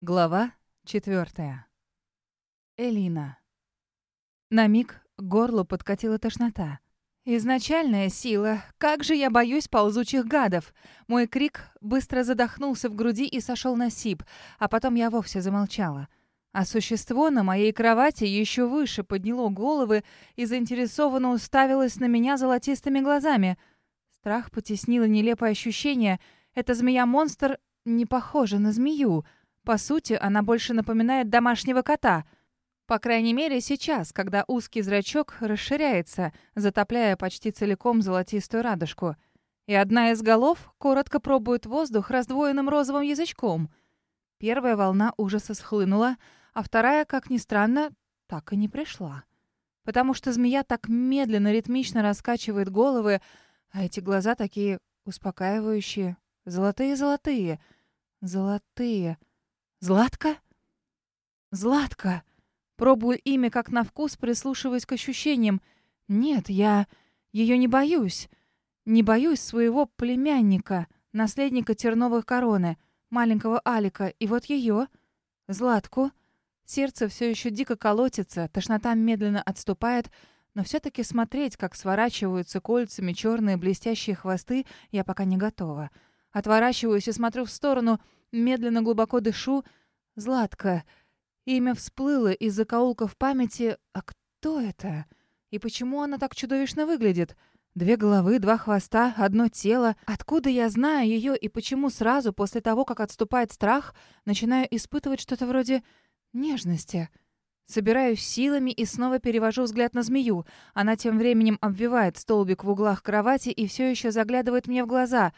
Глава четвертая. Элина. На миг к горлу подкатила тошнота. Изначальная сила. Как же я боюсь ползучих гадов. Мой крик быстро задохнулся в груди и сошел на сип, а потом я вовсе замолчала. А существо на моей кровати еще выше подняло головы и заинтересованно уставилось на меня золотистыми глазами. Страх потеснило нелепое ощущение. Эта змея-монстр не похожа на змею — по сути, она больше напоминает домашнего кота. По крайней мере, сейчас, когда узкий зрачок расширяется, затопляя почти целиком золотистую радужку. И одна из голов коротко пробует воздух раздвоенным розовым язычком. Первая волна ужаса схлынула, а вторая, как ни странно, так и не пришла. Потому что змея так медленно, ритмично раскачивает головы, а эти глаза такие успокаивающие, золотые-золотые, золотые. Златка? Златка. Пробую имя как на вкус, прислушиваясь к ощущениям. Нет, я ее не боюсь. Не боюсь своего племянника, наследника терновой короны, маленького Алика, и вот ее, Златку. Сердце все еще дико колотится, тошнота медленно отступает, но все-таки смотреть, как сворачиваются кольцами черные блестящие хвосты, я пока не готова. Отворачиваюсь и смотрю в сторону — Медленно глубоко дышу. Златка. Имя всплыло из закоулков памяти. А кто это? И почему она так чудовищно выглядит? Две головы, два хвоста, одно тело. Откуда я знаю ее и почему сразу после того, как отступает страх, начинаю испытывать что-то вроде нежности? Собираюсь силами и снова перевожу взгляд на змею. Она тем временем обвивает столбик в углах кровати и все еще заглядывает мне в глаза.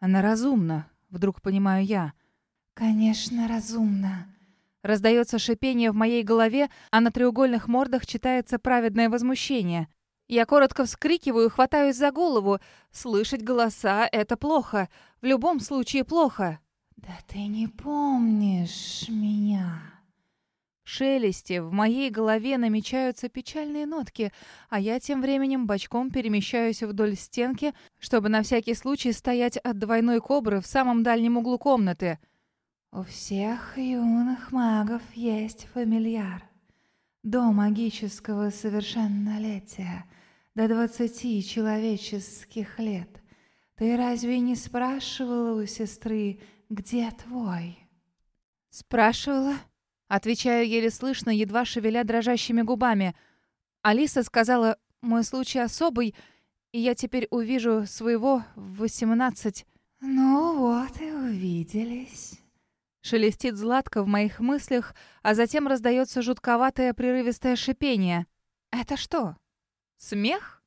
Она разумна, вдруг понимаю я. «Конечно, разумно». Раздается шипение в моей голове, а на треугольных мордах читается праведное возмущение. Я коротко вскрикиваю, хватаюсь за голову. Слышать голоса — это плохо. В любом случае плохо. «Да ты не помнишь меня». Шелесте в моей голове намечаются печальные нотки, а я тем временем бочком перемещаюсь вдоль стенки, чтобы на всякий случай стоять от двойной кобры в самом дальнем углу комнаты — у всех юных магов есть фамильяр. До магического совершеннолетия, до двадцати человеческих лет. Ты разве не спрашивала у сестры, где твой? Спрашивала. Отвечаю еле слышно, едва шевеля дрожащими губами. Алиса сказала, мой случай особый, и я теперь увижу своего в восемнадцать. Ну вот и увиделись. Шелестит Златка в моих мыслях, а затем раздается жутковатое прерывистое шипение. «Это что? Смех?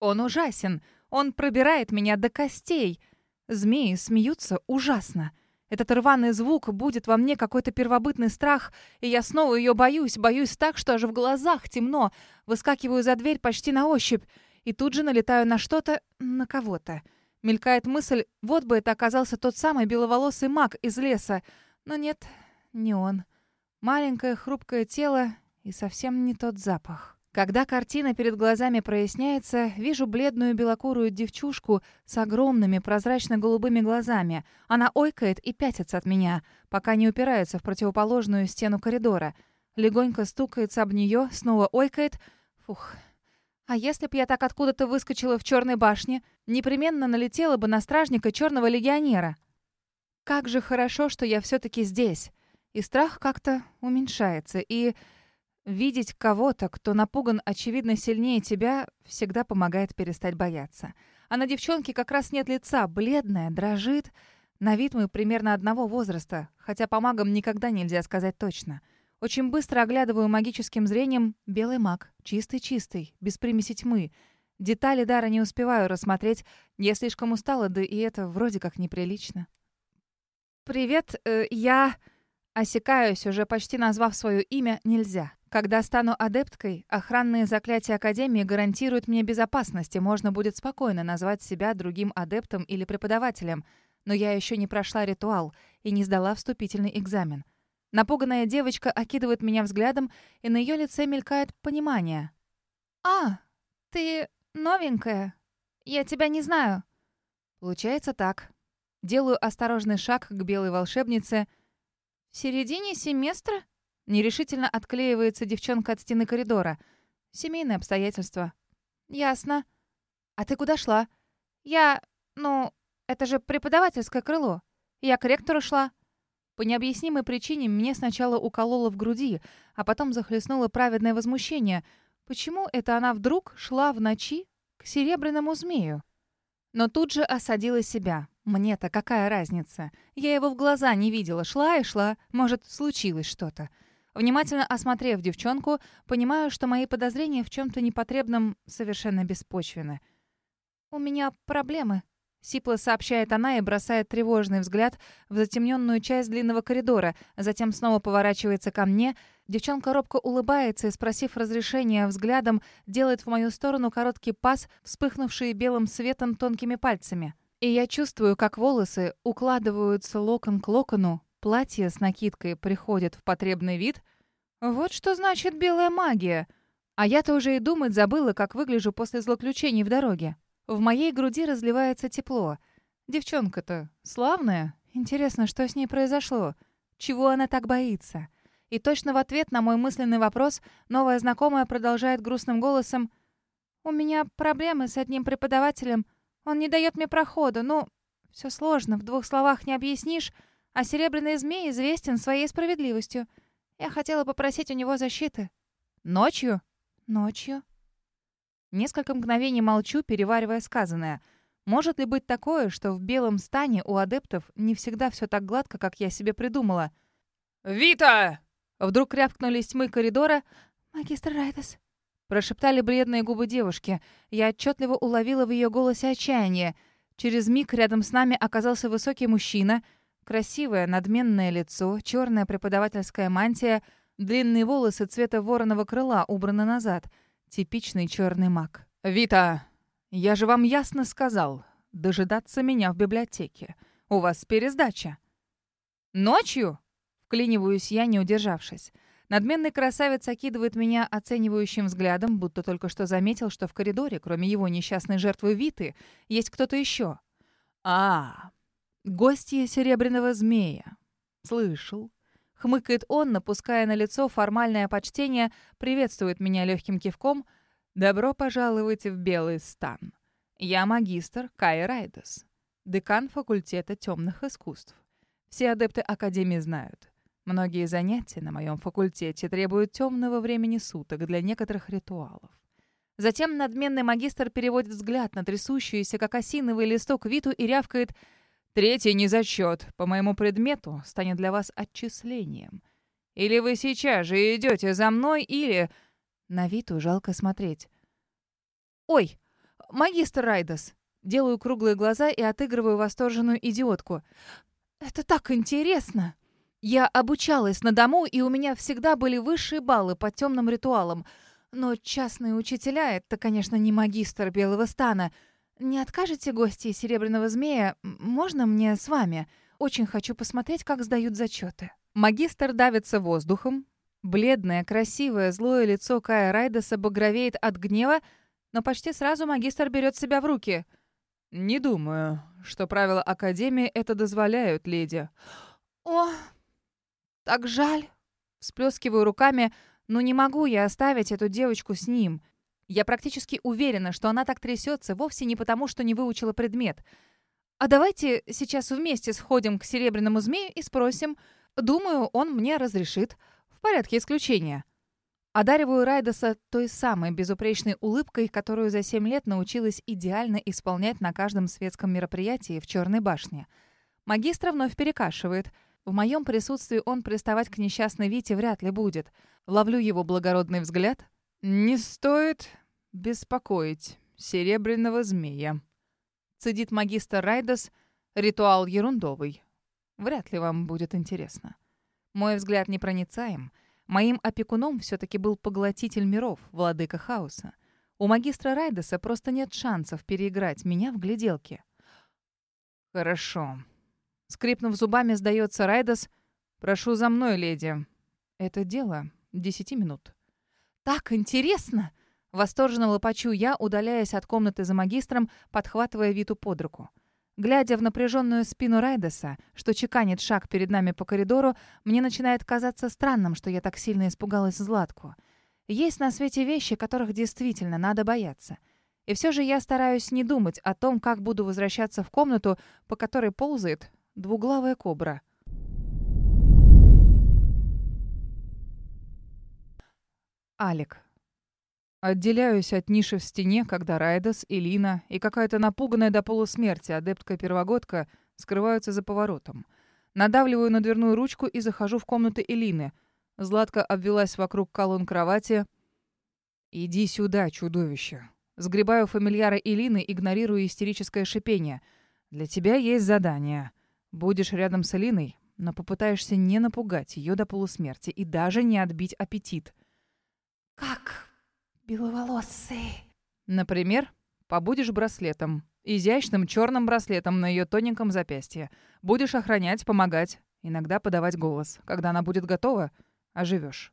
Он ужасен. Он пробирает меня до костей. Змеи смеются ужасно. Этот рваный звук будет во мне какой-то первобытный страх, и я снова ее боюсь, боюсь так, что аж в глазах темно. Выскакиваю за дверь почти на ощупь, и тут же налетаю на что-то, на кого-то. Мелькает мысль, вот бы это оказался тот самый беловолосый маг из леса, но нет, не он. Маленькое хрупкое тело и совсем не тот запах. Когда картина перед глазами проясняется, вижу бледную белокурую девчушку с огромными прозрачно-голубыми глазами. Она ойкает и пятится от меня, пока не упирается в противоположную стену коридора. Легонько стукается об нее, снова ойкает. Фух. А если б я так откуда-то выскочила в черной башне, непременно налетела бы на стражника черного легионера. Как же хорошо, что я все-таки здесь. И страх как-то уменьшается. И видеть кого-то, кто напуган очевидно сильнее тебя, всегда помогает перестать бояться. А на девчонке как раз нет лица, бледная, дрожит. На вид мы примерно одного возраста, хотя по магам никогда нельзя сказать точно. Очень быстро оглядываю магическим зрением белый маг, чистый-чистый, без примеси тьмы. Детали дара не успеваю рассмотреть, я слишком устала, да и это вроде как неприлично. «Привет, э, я...» Осекаюсь, уже почти назвав свое имя, нельзя. Когда стану адепткой, охранные заклятия Академии гарантируют мне безопасность, и можно будет спокойно назвать себя другим адептом или преподавателем. Но я еще не прошла ритуал и не сдала вступительный экзамен. Напуганная девочка окидывает меня взглядом, и на ее лице мелькает понимание. «А, ты новенькая. Я тебя не знаю». Получается так. Делаю осторожный шаг к белой волшебнице. В середине семестра? Нерешительно отклеивается девчонка от стены коридора. Семейные обстоятельства. Ясно. А ты куда шла? Я... Ну, это же преподавательское крыло. Я к ректору шла. По необъяснимой причине мне сначала укололо в груди, а потом захлестнуло праведное возмущение. Почему это она вдруг шла в ночи к серебряному змею? Но тут же осадила себя. Мне-то какая разница? Я его в глаза не видела, шла и шла. Может, случилось что-то. Внимательно осмотрев девчонку, понимаю, что мои подозрения в чем-то непотребном совершенно беспочвены. «У меня проблемы», — сипло сообщает она и бросает тревожный взгляд в затемненную часть длинного коридора, затем снова поворачивается ко мне. Девчонка робко улыбается и, спросив разрешения взглядом, делает в мою сторону короткий пас, вспыхнувший белым светом тонкими пальцами. И я чувствую, как волосы укладываются локон к локону, платье с накидкой приходит в потребный вид. Вот что значит белая магия. А я-то уже и думать забыла, как выгляжу после злоключений в дороге. В моей груди разливается тепло. Девчонка-то славная. Интересно, что с ней произошло? Чего она так боится? И точно в ответ на мой мысленный вопрос новая знакомая продолжает грустным голосом. «У меня проблемы с одним преподавателем. Он не дает мне прохода. Ну, все сложно, в двух словах не объяснишь. А Серебряный Змей известен своей справедливостью. Я хотела попросить у него защиты». «Ночью?» «Ночью». Несколько мгновений молчу, переваривая сказанное. Может ли быть такое, что в белом стане у адептов не всегда все так гладко, как я себе придумала? «Вита!» Вдруг рявкнули из тьмы коридора. «Магистр Райтес». Прошептали бледные губы девушки. Я отчетливо уловила в ее голосе отчаяние. Через миг рядом с нами оказался высокий мужчина. Красивое, надменное лицо, черная преподавательская мантия, длинные волосы цвета вороного крыла убраны назад — Типичный черный маг. «Вита, я же вам ясно сказал. Дожидаться меня в библиотеке. У вас пересдача». «Ночью?» — вклиниваюсь я, не удержавшись. Надменный красавец окидывает меня оценивающим взглядом, будто только что заметил, что в коридоре, кроме его несчастной жертвы Виты, есть кто-то еще. «А, гостья серебряного змея. Слышал. Хмыкает он, напуская на лицо формальное почтение, приветствует меня легким кивком. «Добро пожаловать в Белый стан. Я магистр Кай Райдес, декан факультета темных искусств. Все адепты Академии знают. Многие занятия на моем факультете требуют темного времени суток для некоторых ритуалов. Затем надменный магистр переводит взгляд на трясущуюся, как осиновый листок, Виту и рявкает — Третий незачет по моему предмету станет для вас отчислением. Или вы сейчас же идете за мной, или... На Виту жалко смотреть. «Ой, магистр Райдас!» Делаю круглые глаза и отыгрываю восторженную идиотку. «Это так интересно!» Я обучалась на дому, и у меня всегда были высшие баллы по темным ритуалам. Но частные учителя — это, конечно, не магистр Белого Стана — «Не откажете гости Серебряного Змея? Можно мне с вами? Очень хочу посмотреть, как сдают зачеты». Магистр давится воздухом. Бледное, красивое, злое лицо Кая Райдеса багровеет от гнева, но почти сразу магистр берет себя в руки. «Не думаю, что правила Академии это дозволяют, леди». «О, так жаль!» Всплескиваю руками, но не могу я оставить эту девочку с ним. Я практически уверена, что она так трясется вовсе не потому, что не выучила предмет. А давайте сейчас вместе сходим к Серебряному Змею и спросим. Думаю, он мне разрешит. В порядке исключения. Одариваю Райдоса той самой безупречной улыбкой, которую за семь лет научилась идеально исполнять на каждом светском мероприятии в Черной башне. Магистра вновь перекашивает. В моем присутствии он приставать к несчастной Вите вряд ли будет. Ловлю его благородный взгляд. «Не стоит беспокоить серебряного змея. Цедит магистр Райдас. Ритуал ерундовый. Вряд ли вам будет интересно. Мой взгляд непроницаем. Моим опекуном все-таки был поглотитель миров, владыка хаоса. У магистра Райдаса просто нет шансов переиграть меня в гляделке. «Хорошо». Скрипнув зубами, сдается Райдас. «Прошу за мной, леди. Это дело десяти минут». «Так интересно!» Восторженно лопачу я, удаляясь от комнаты за магистром, подхватывая Виту под руку. Глядя в напряженную спину Райдеса, что чеканит шаг перед нами по коридору, мне начинает казаться странным, что я так сильно испугалась Златку. Есть на свете вещи, которых действительно надо бояться. И все же я стараюсь не думать о том, как буду возвращаться в комнату, по которой ползает двуглавая кобра. Алик. Отделяюсь от ниши в стене, когда Райдас, Элина и какая-то напуганная до полусмерти адептка-первогодка скрываются за поворотом. Надавливаю на дверную ручку и захожу в комнату Элины. Златка обвелась вокруг колонн кровати. «Иди сюда, чудовище!» Сгребаю фамильяра Элины, игнорируя истерическое шипение. «Для тебя есть задание. Будешь рядом с Элиной, но попытаешься не напугать ее до полусмерти и даже не отбить аппетит». «Как беловолосый. Например, побудешь браслетом. Изящным черным браслетом на ее тоненьком запястье. Будешь охранять, помогать, иногда подавать голос. Когда она будет готова, оживешь.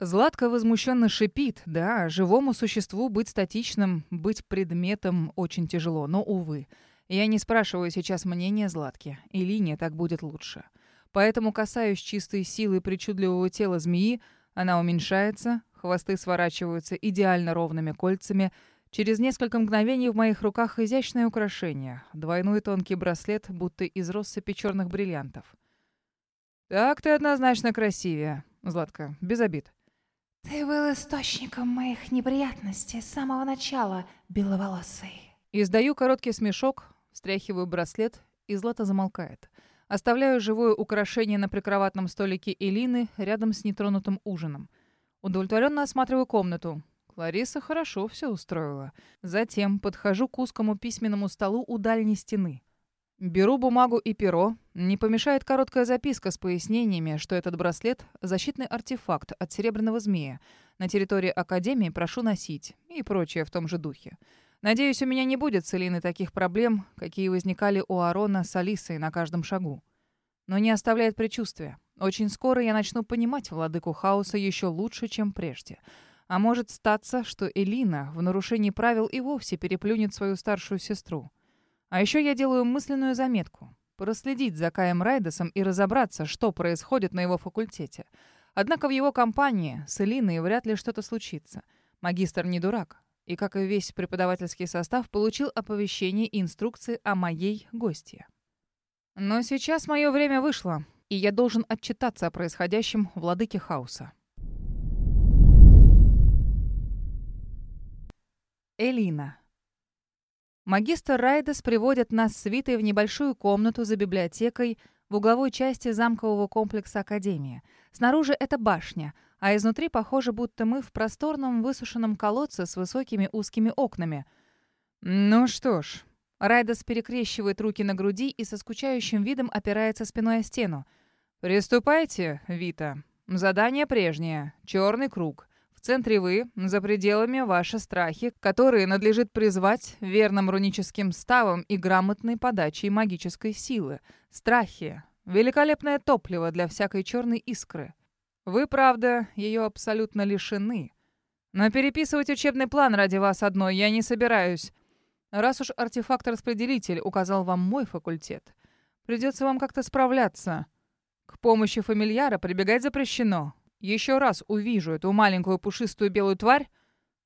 Златка возмущенно шипит. Да, живому существу быть статичным, быть предметом очень тяжело, но, увы. Я не спрашиваю сейчас мнения Златки. И линия так будет лучше. Поэтому касаюсь чистой силы причудливого тела змеи, она уменьшается, Хвосты сворачиваются идеально ровными кольцами. Через несколько мгновений в моих руках изящное украшение. Двойной тонкий браслет, будто из россыпи черных бриллиантов. «Так ты однозначно красивее, Златка, без обид». «Ты был источником моих неприятностей с самого начала, беловолосый». Издаю короткий смешок, встряхиваю браслет, и Злата замолкает. Оставляю живое украшение на прикроватном столике Элины рядом с нетронутым ужином. Удовлетворенно осматриваю комнату. Лариса хорошо все устроила. Затем подхожу к узкому письменному столу у дальней стены. Беру бумагу и перо. Не помешает короткая записка с пояснениями, что этот браслет — защитный артефакт от серебряного змея. На территории Академии прошу носить. И прочее в том же духе. Надеюсь, у меня не будет с Элиной таких проблем, какие возникали у Арона с Алисой на каждом шагу. Но не оставляет предчувствия. Очень скоро я начну понимать владыку хаоса еще лучше, чем прежде. А может статься, что Элина в нарушении правил и вовсе переплюнет свою старшую сестру. А еще я делаю мысленную заметку. Проследить за Каем Райдесом и разобраться, что происходит на его факультете. Однако в его компании с Элиной вряд ли что-то случится. Магистр не дурак. И, как и весь преподавательский состав, получил оповещение и инструкции о моей гостье. Но сейчас мое время вышло и я должен отчитаться о происходящем владыке хаоса. Элина. Магистр Райдес приводит нас с Витой в небольшую комнату за библиотекой в угловой части замкового комплекса Академии. Снаружи это башня, а изнутри похоже, будто мы в просторном высушенном колодце с высокими узкими окнами. Ну что ж, Райдас перекрещивает руки на груди и со скучающим видом опирается спиной о стену. «Приступайте, Вита. Задание прежнее. Черный круг. В центре вы, за пределами ваши страхи, которые надлежит призвать верным руническим ставом и грамотной подачей магической силы. Страхи. Великолепное топливо для всякой черной искры. Вы, правда, ее абсолютно лишены. Но переписывать учебный план ради вас одной я не собираюсь. Раз уж артефакт-распределитель указал вам мой факультет, придется вам как-то справляться. К помощи фамильяра прибегать запрещено. Еще раз увижу эту маленькую пушистую белую тварь,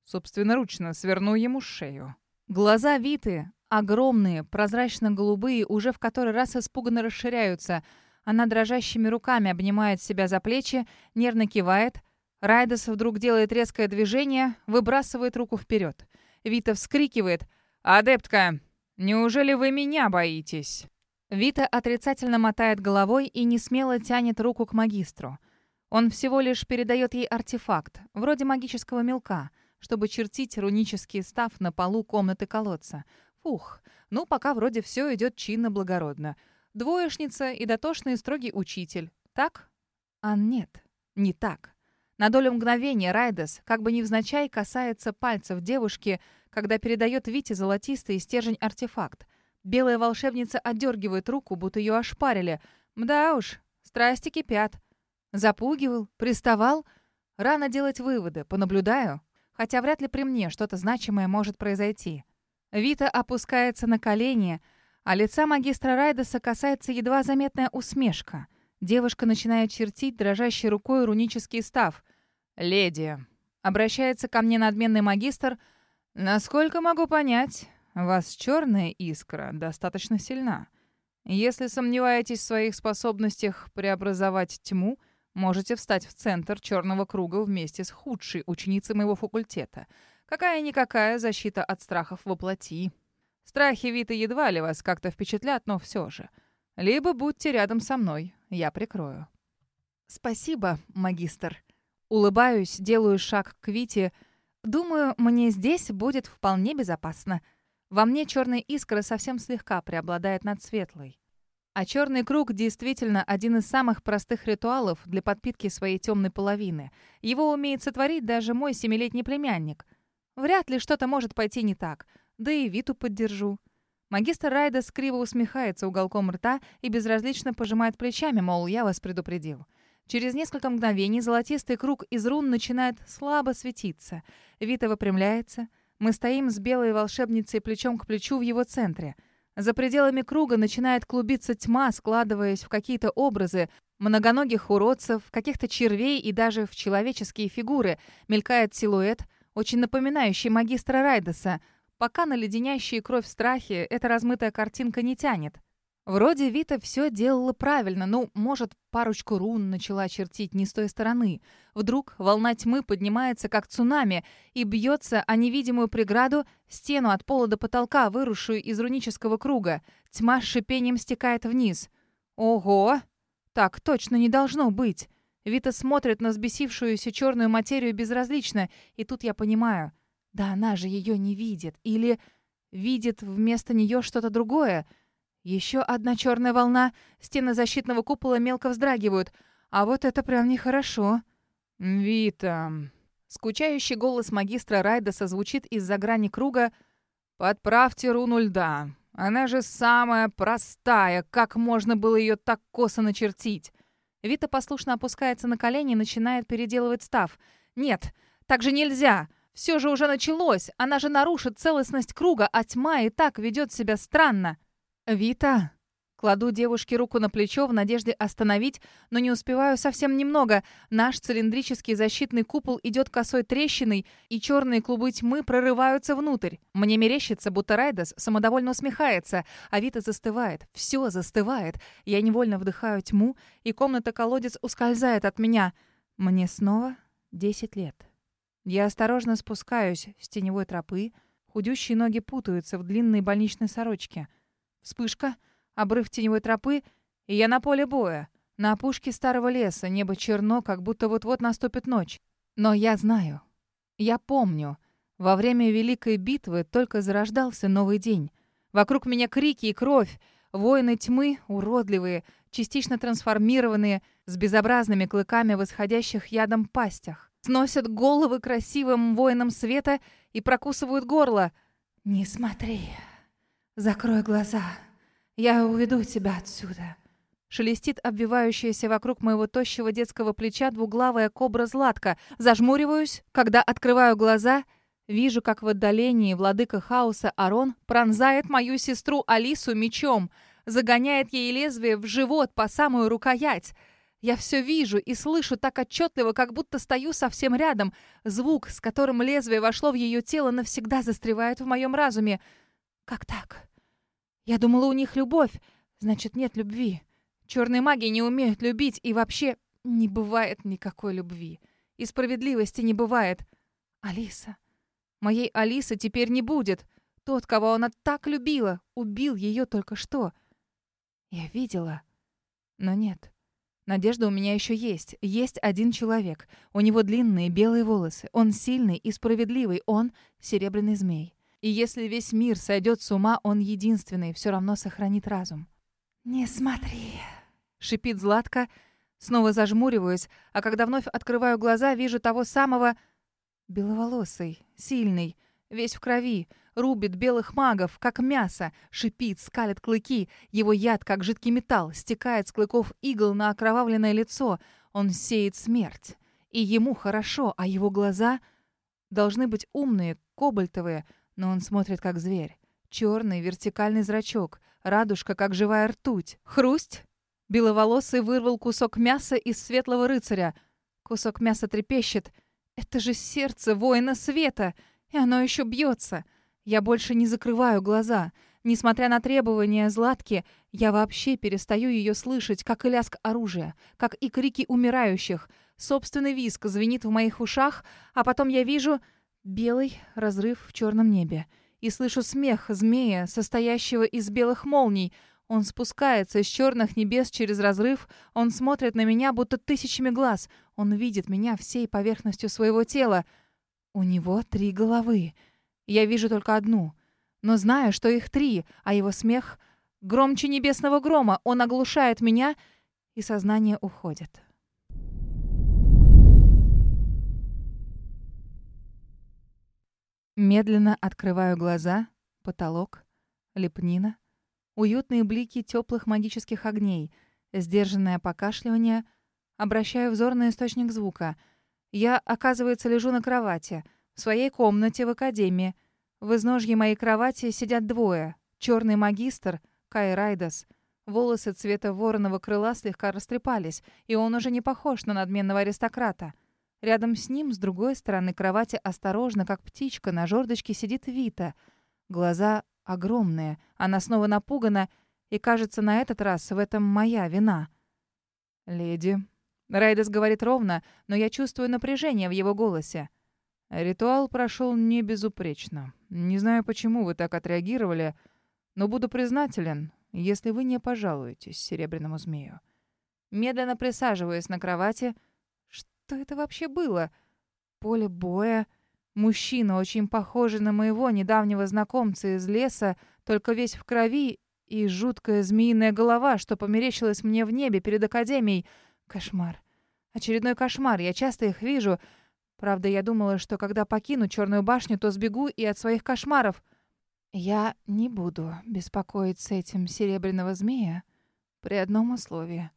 собственноручно сверну ему шею. Глаза Виты, огромные, прозрачно-голубые, уже в который раз испуганно расширяются. Она дрожащими руками обнимает себя за плечи, нервно кивает. Райдес вдруг делает резкое движение, выбрасывает руку вперед. Вита вскрикивает — «Адептка, неужели вы меня боитесь?» Вита отрицательно мотает головой и не смело тянет руку к магистру. Он всего лишь передает ей артефакт, вроде магического мелка, чтобы чертить рунический став на полу комнаты колодца. Фух, ну пока вроде все идет чинно-благородно. Двоечница и дотошный строгий учитель. Так? А нет, не так. На долю мгновения Райдес, как бы невзначай, касается пальцев девушки — когда передает Вите золотистый стержень-артефакт. Белая волшебница отдергивает руку, будто ее ошпарили. Мда уж, страсти кипят. Запугивал, приставал. Рано делать выводы, понаблюдаю. Хотя вряд ли при мне что-то значимое может произойти. Вита опускается на колени, А лица магистра Райдеса касается едва заметная усмешка. Девушка начинает чертить дрожащей рукой рунический став. «Леди», — обращается ко мне надменный магистр, — «насколько могу понять, вас черная искра достаточно сильна. Если сомневаетесь в своих способностях преобразовать тьму, можете встать в центр черного круга вместе с худшей ученицей моего факультета. Какая-никакая защита от страхов воплоти. Страхи Вита едва ли вас как-то впечатлят, но все же. Либо будьте рядом со мной, я прикрою. Спасибо, магистр. Улыбаюсь, делаю шаг к Вите. Думаю, мне здесь будет вполне безопасно. Во мне черная искра совсем слегка преобладает над светлой. А черный круг действительно один из самых простых ритуалов для подпитки своей темной половины. Его умеет сотворить даже мой семилетний племянник. Вряд ли что-то может пойти не так. Да и Виту поддержу. Магистр Райда скриво усмехается уголком рта и безразлично пожимает плечами, мол, я вас предупредил. Через несколько мгновений золотистый круг из рун начинает слабо светиться. Вита выпрямляется — мы стоим с белой волшебницей плечом к плечу в его центре. За пределами круга начинает клубиться тьма, складываясь в какие-то образы, многоногих уродцев, каких-то червей и даже в человеческие фигуры. Мелькает силуэт, очень напоминающий магистра Райдеса. Пока на леденящие кровь страхи эта размытая картинка не тянет. Вроде Вита все делала правильно, ну, может, парочку рун начала чертить не с той стороны. Вдруг волна тьмы поднимается, как цунами, и бьется о невидимую преграду, стену от пола до потолка, выросшую из рунического круга. Тьма с шипением стекает вниз. Ого! Так точно не должно быть. Вита смотрит на взбесившуюся черную материю безразлично, и тут я понимаю. Да она же ее не видит. Или видит вместо нее что-то другое — еще одна черная волна. Стены защитного купола мелко вздрагивают. А вот это прям нехорошо. «Вита...» Скучающий голос магистра Райдаса звучит из-за грани круга. «Подправьте руну льда. Она же самая простая. Как можно было ее так косо начертить?» Вита послушно опускается на колени и начинает переделывать став. «Нет, так же нельзя. Все же уже началось. Она же нарушит целостность круга, а тьма и так ведет себя странно». «Вита!» Кладу девушке руку на плечо в надежде остановить, но не успеваю совсем немного. Наш цилиндрический защитный купол идет косой трещиной, и черные клубы тьмы прорываются внутрь. Мне мерещится, будто Райдас самодовольно усмехается, а Вита застывает. Все застывает. Я невольно вдыхаю тьму, и комната-колодец ускользает от меня. Мне снова 10 лет. Я осторожно спускаюсь с теневой тропы. Худющие ноги путаются в длинной больничной сорочке — Вспышка, обрыв теневой тропы, и я на поле боя. На опушке старого леса небо черно, как будто вот-вот наступит ночь. Но я знаю. Я помню. Во время Великой битвы только зарождался новый день. Вокруг меня крики и кровь. Воины тьмы, уродливые, частично трансформированные, с безобразными клыками восходящих ядом пастях. Сносят головы красивым воинам света и прокусывают горло. «Не смотри», «Закрой глаза. Я уведу тебя отсюда». Шелестит обвивающаяся вокруг моего тощего детского плеча двуглавая кобра-златка. Зажмуриваюсь, когда открываю глаза, вижу, как в отдалении владыка хаоса Арон пронзает мою сестру Алису мечом, загоняет ей лезвие в живот по самую рукоять. Я все вижу и слышу так отчетливо, как будто стою совсем рядом. Звук, с которым лезвие вошло в ее тело, навсегда застревает в моем разуме. Как так? Я думала, у них любовь. Значит, нет любви. Черные маги не умеют любить, и вообще не бывает никакой любви. И справедливости не бывает. Алиса. Моей Алисы теперь не будет. Тот, кого она так любила, убил ее только что. Я видела. Но нет. Надежда у меня еще есть. Есть один человек. У него длинные белые волосы. Он сильный и справедливый. Он — серебряный змей. И если весь мир сойдет с ума, он единственный все равно сохранит разум. «Не смотри!» — шипит Златка. Снова зажмуриваюсь, а когда вновь открываю глаза, вижу того самого... Беловолосый, сильный, весь в крови, рубит белых магов, как мясо, шипит, скалит клыки. Его яд, как жидкий металл, стекает с клыков игл на окровавленное лицо. Он сеет смерть. И ему хорошо, а его глаза должны быть умные, кобальтовые — но он смотрит как зверь. Черный вертикальный зрачок, радужка, как живая ртуть. Хрусть. Беловолосый вырвал кусок мяса из светлого рыцаря. Кусок мяса трепещет. Это же сердце воина света, и оно еще бьется. Я больше не закрываю глаза. Несмотря на требования Златки, я вообще перестаю ее слышать, как и лязг оружия, как и крики умирающих. Собственный виск звенит в моих ушах, а потом я вижу белый разрыв в черном небе и слышу смех змея, состоящего из белых молний. Он спускается из черных небес через разрыв, он смотрит на меня, будто тысячами глаз. Он видит меня всей поверхностью своего тела. У него три головы. Я вижу только одну. Но знаю, что их три, а его смех громче небесного грома. Он оглушает меня, и сознание уходит. Медленно открываю глаза, потолок, лепнина, уютные блики теплых магических огней, сдержанное покашливание. Обращаю взор на источник звука. Я, оказывается, лежу на кровати, в своей комнате в академии. В изножье моей кровати сидят двое. Черный магистр, Кай Райдас. Волосы цвета вороного крыла слегка растрепались, и он уже не похож на надменного аристократа. Рядом с ним, с другой стороны кровати, осторожно, как птичка, на жердочке сидит Вита. Глаза огромные, она снова напугана, и, кажется, на этот раз в этом моя вина. «Леди...» Райдес говорит ровно, но я чувствую напряжение в его голосе. Ритуал прошел не безупречно. Не знаю, почему вы так отреагировали, но буду признателен, если вы не пожалуетесь серебряному змею. Медленно присаживаясь на кровати, что это вообще было? Поле боя. Мужчина, очень похожий на моего недавнего знакомца из леса, только весь в крови, и жуткая змеиная голова, что померещилась мне в небе перед академией. Кошмар. Очередной кошмар. Я часто их вижу. Правда, я думала, что когда покину Черную башню, то сбегу и от своих кошмаров. Я не буду беспокоить с этим серебряного змея при одном условии.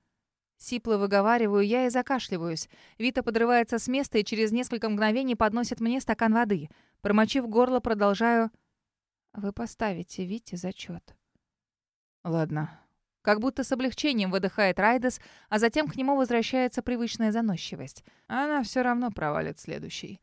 Сипло выговариваю я и закашливаюсь. Вита подрывается с места и через несколько мгновений подносит мне стакан воды. Промочив горло, продолжаю. Вы поставите Вите зачет. Ладно. Как будто с облегчением выдыхает Райдес, а затем к нему возвращается привычная заносчивость. Она все равно провалит следующий.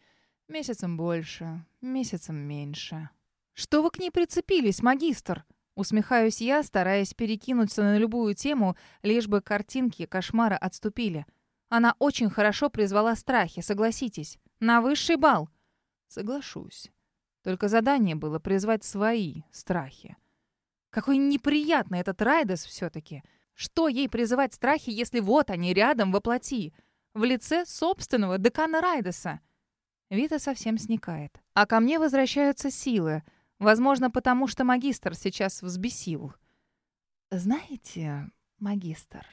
Месяцем больше, месяцем меньше. Что вы к ней прицепились, магистр? Усмехаюсь я, стараясь перекинуться на любую тему, лишь бы картинки кошмара отступили. Она очень хорошо призвала страхи, согласитесь. На высший бал. Соглашусь. Только задание было призвать свои страхи. Какой неприятный этот Райдес все-таки. Что ей призывать страхи, если вот они рядом воплоти? В лице собственного декана Райдеса. Вита совсем сникает. А ко мне возвращаются силы — Возможно, потому что магистр сейчас взбесил. «Знаете, магистр...»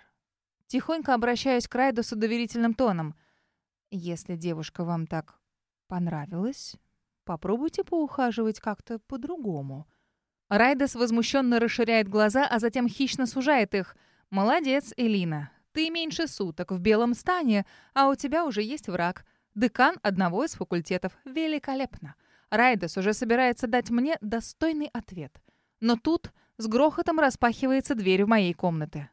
Тихонько обращаюсь к Райдусу доверительным тоном. «Если девушка вам так понравилась, попробуйте поухаживать как-то по-другому». Райдес возмущенно расширяет глаза, а затем хищно сужает их. «Молодец, Элина. Ты меньше суток в белом стане, а у тебя уже есть враг. Декан одного из факультетов. Великолепно. Райдес уже собирается дать мне достойный ответ. Но тут с грохотом распахивается дверь в моей комнаты.